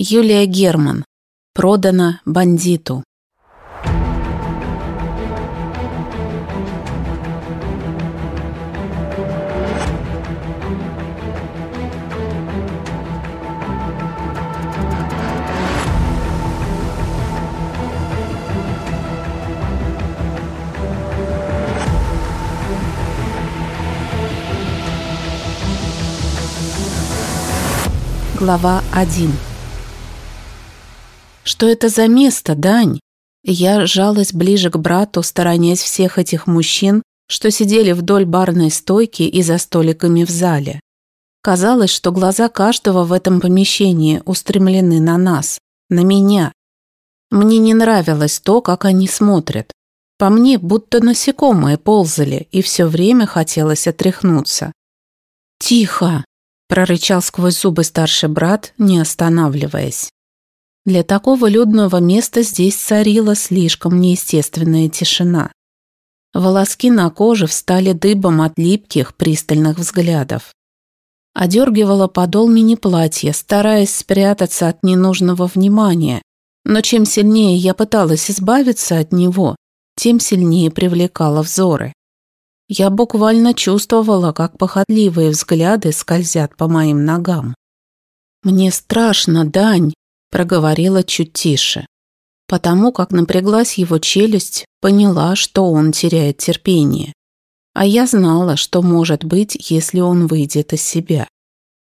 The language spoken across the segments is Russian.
Юлия Герман. Продана бандиту. Глава 1 «Что это за место, Дань?» Я сжалась ближе к брату, сторонясь всех этих мужчин, что сидели вдоль барной стойки и за столиками в зале. Казалось, что глаза каждого в этом помещении устремлены на нас, на меня. Мне не нравилось то, как они смотрят. По мне будто насекомые ползали, и все время хотелось отряхнуться. «Тихо!» прорычал сквозь зубы старший брат, не останавливаясь. Для такого людного места здесь царила слишком неестественная тишина. Волоски на коже встали дыбом от липких, пристальных взглядов. Одергивала подол мини-платья, стараясь спрятаться от ненужного внимания, но чем сильнее я пыталась избавиться от него, тем сильнее привлекала взоры. Я буквально чувствовала, как похотливые взгляды скользят по моим ногам. «Мне страшно, Дань», – проговорила чуть тише. Потому как напряглась его челюсть, поняла, что он теряет терпение. А я знала, что может быть, если он выйдет из себя.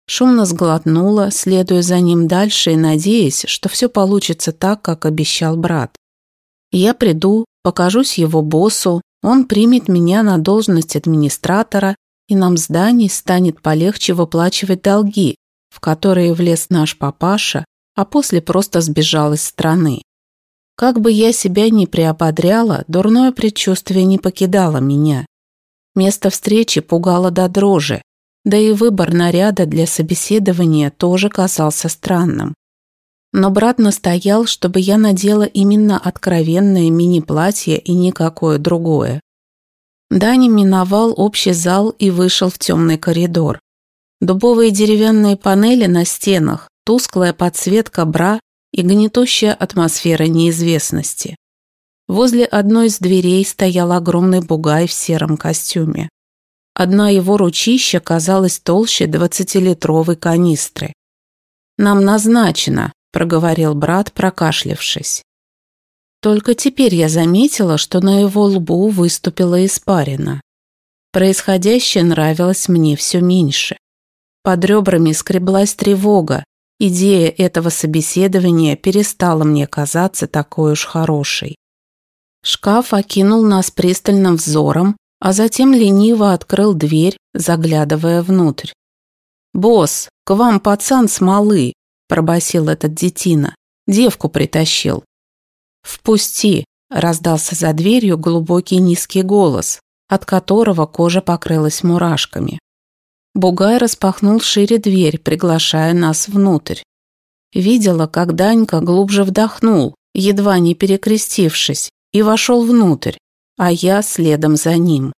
Шумно сглотнула, следуя за ним дальше и надеясь, что все получится так, как обещал брат. Я приду, покажусь его боссу, он примет меня на должность администратора, и нам зданий станет полегче выплачивать долги, в которые влез наш папаша, а после просто сбежал из страны. Как бы я себя ни приободряла, дурное предчувствие не покидало меня. Место встречи пугало до дрожи, да и выбор наряда для собеседования тоже казался странным. Но брат настоял, чтобы я надела именно откровенное мини-платье и никакое другое. Дани миновал общий зал и вышел в темный коридор. Дубовые деревянные панели на стенах, тусклая подсветка бра и гнетущая атмосфера неизвестности. Возле одной из дверей стоял огромный бугай в сером костюме. Одна его ручища казалась толще двадцатилитровой канистры. «Нам назначено», проговорил брат, прокашлявшись. Только теперь я заметила, что на его лбу выступила испарина. Происходящее нравилось мне все меньше. Под ребрами скреблась тревога. Идея этого собеседования перестала мне казаться такой уж хорошей. Шкаф окинул нас пристальным взором, а затем лениво открыл дверь, заглядывая внутрь. «Босс, к вам пацан смолы, пробасил этот детина. Девку притащил. «Впусти!» – раздался за дверью глубокий низкий голос, от которого кожа покрылась мурашками. Бугай распахнул шире дверь, приглашая нас внутрь. Видела, как Данька глубже вдохнул, едва не перекрестившись, и вошел внутрь, а я следом за ним.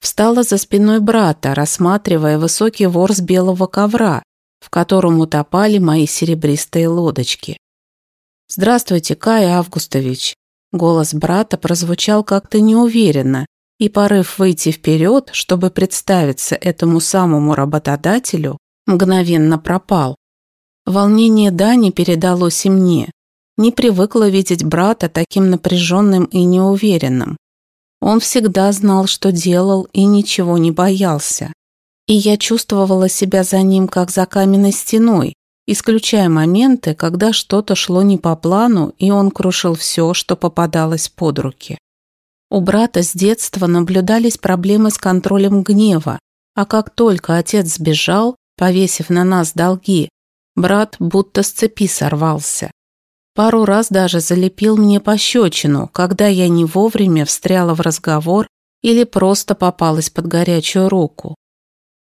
Встала за спиной брата, рассматривая высокий ворс белого ковра, в котором утопали мои серебристые лодочки. «Здравствуйте, Кай Августович!» Голос брата прозвучал как-то неуверенно, и порыв выйти вперед, чтобы представиться этому самому работодателю, мгновенно пропал. Волнение Дани передалось и мне. Не привыкла видеть брата таким напряженным и неуверенным. Он всегда знал, что делал, и ничего не боялся и я чувствовала себя за ним как за каменной стеной, исключая моменты, когда что-то шло не по плану, и он крушил все, что попадалось под руки. У брата с детства наблюдались проблемы с контролем гнева, а как только отец сбежал, повесив на нас долги, брат будто с цепи сорвался. Пару раз даже залепил мне пощечину, когда я не вовремя встряла в разговор или просто попалась под горячую руку.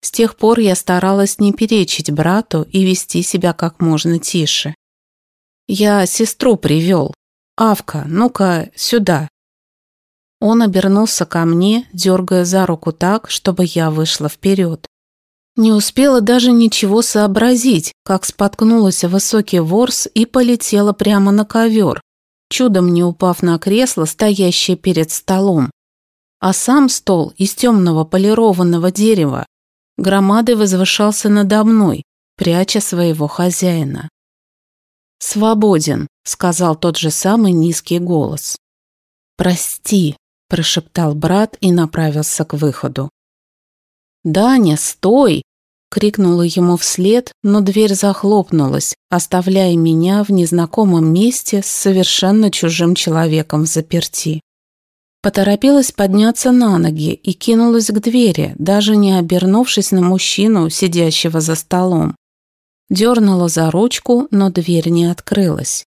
С тех пор я старалась не перечить брату и вести себя как можно тише. «Я сестру привел. Авка, ну-ка, сюда». Он обернулся ко мне, дергая за руку так, чтобы я вышла вперед. Не успела даже ничего сообразить, как споткнулась о высокий ворс и полетела прямо на ковер, чудом не упав на кресло, стоящее перед столом. А сам стол из темного полированного дерева громадой возвышался надо мной, пряча своего хозяина. «Свободен», — сказал тот же самый низкий голос. «Прости», — прошептал брат и направился к выходу. «Даня, стой!» — крикнула ему вслед, но дверь захлопнулась, оставляя меня в незнакомом месте с совершенно чужим человеком в заперти. Поторопилась подняться на ноги и кинулась к двери, даже не обернувшись на мужчину, сидящего за столом. Дернула за ручку, но дверь не открылась.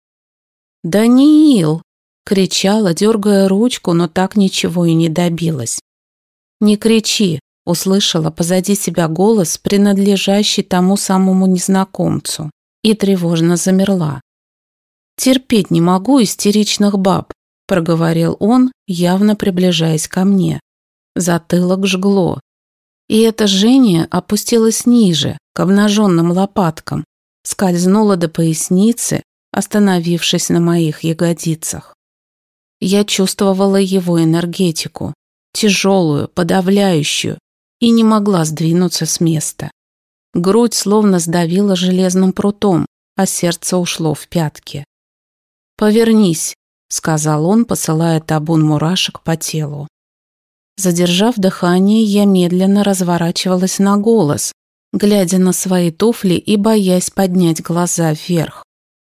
«Даниил!» — кричала, дергая ручку, но так ничего и не добилась. «Не кричи!» — услышала позади себя голос, принадлежащий тому самому незнакомцу, и тревожно замерла. «Терпеть не могу истеричных баб», — проговорил он, явно приближаясь ко мне. Затылок жгло. И это жжение опустилось ниже, к обнаженным лопаткам, скользнуло до поясницы, остановившись на моих ягодицах. Я чувствовала его энергетику, тяжелую, подавляющую, и не могла сдвинуться с места. Грудь словно сдавила железным прутом, а сердце ушло в пятки. «Повернись», — сказал он, посылая табун мурашек по телу. Задержав дыхание, я медленно разворачивалась на голос, глядя на свои туфли и боясь поднять глаза вверх.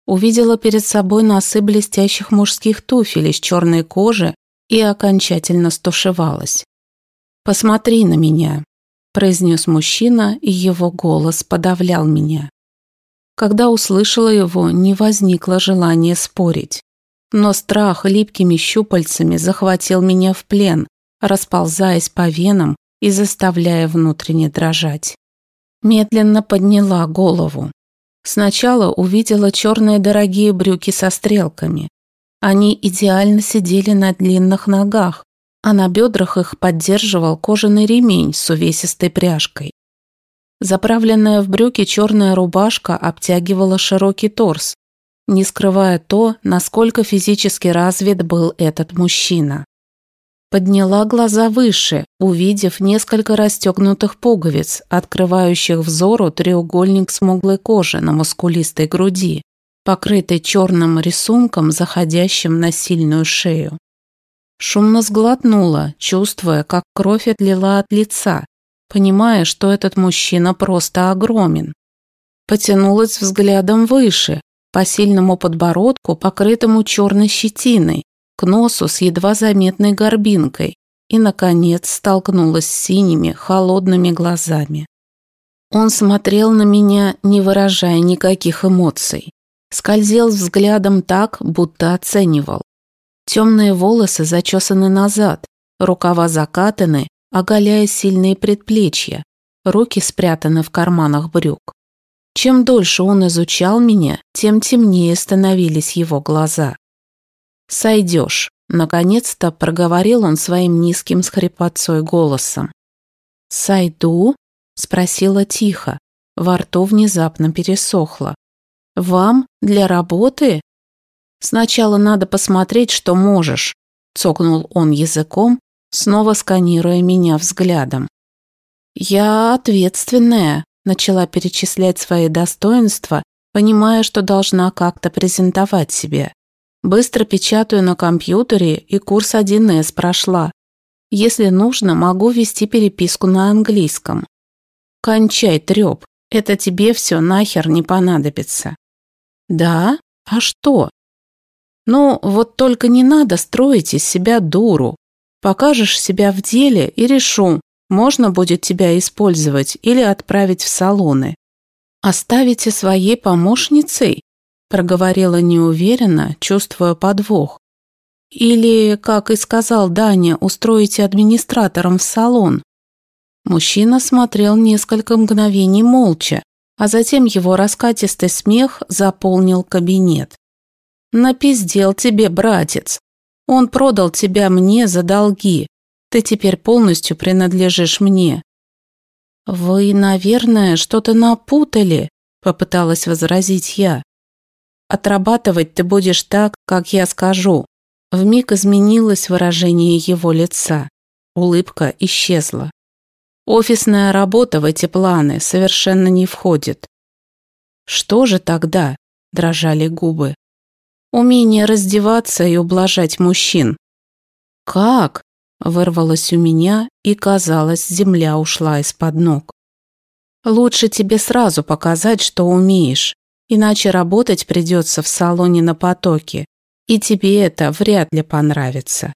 Увидела перед собой носы блестящих мужских туфель из черной кожи и окончательно стушевалась. «Посмотри на меня», – произнес мужчина, и его голос подавлял меня. Когда услышала его, не возникло желания спорить. Но страх липкими щупальцами захватил меня в плен, расползаясь по венам и заставляя внутренне дрожать. Медленно подняла голову. Сначала увидела черные дорогие брюки со стрелками. Они идеально сидели на длинных ногах, а на бедрах их поддерживал кожаный ремень с увесистой пряжкой. Заправленная в брюки черная рубашка обтягивала широкий торс, не скрывая то, насколько физически развит был этот мужчина. Подняла глаза выше, увидев несколько расстегнутых пуговиц, открывающих взору треугольник смуглой кожи на мускулистой груди, покрытой черным рисунком, заходящим на сильную шею. Шумно сглотнула, чувствуя, как кровь отлила от лица, понимая, что этот мужчина просто огромен. Потянулась взглядом выше, по сильному подбородку, покрытому черной щетиной, к носу с едва заметной горбинкой и, наконец, столкнулась с синими, холодными глазами. Он смотрел на меня, не выражая никаких эмоций. Скользил взглядом так, будто оценивал. Темные волосы зачесаны назад, рукава закатаны, оголяя сильные предплечья, руки спрятаны в карманах брюк. Чем дольше он изучал меня, тем темнее становились его глаза. «Сойдешь», — наконец-то проговорил он своим низким с голосом. «Сойду?» — спросила тихо. Во рту внезапно пересохло. «Вам? Для работы?» «Сначала надо посмотреть, что можешь», — цокнул он языком, снова сканируя меня взглядом. «Я ответственная», — начала перечислять свои достоинства, понимая, что должна как-то презентовать себя. Быстро печатаю на компьютере и курс 1С прошла. Если нужно, могу вести переписку на английском. Кончай трёп, это тебе все нахер не понадобится. Да? А что? Ну, вот только не надо строить из себя дуру. Покажешь себя в деле и решу, можно будет тебя использовать или отправить в салоны. Оставите своей помощницей? Проговорила неуверенно, чувствуя подвох. Или, как и сказал Даня, устроите администратором в салон. Мужчина смотрел несколько мгновений молча, а затем его раскатистый смех заполнил кабинет. «Напиздел тебе, братец. Он продал тебя мне за долги. Ты теперь полностью принадлежишь мне. «Вы, наверное, что-то напутали», – попыталась возразить я. «Отрабатывать ты будешь так, как я скажу». Вмиг изменилось выражение его лица. Улыбка исчезла. Офисная работа в эти планы совершенно не входит. Что же тогда? Дрожали губы. Умение раздеваться и ублажать мужчин. Как? Вырвалось у меня, и, казалось, земля ушла из-под ног. Лучше тебе сразу показать, что умеешь, иначе работать придется в салоне на потоке, и тебе это вряд ли понравится.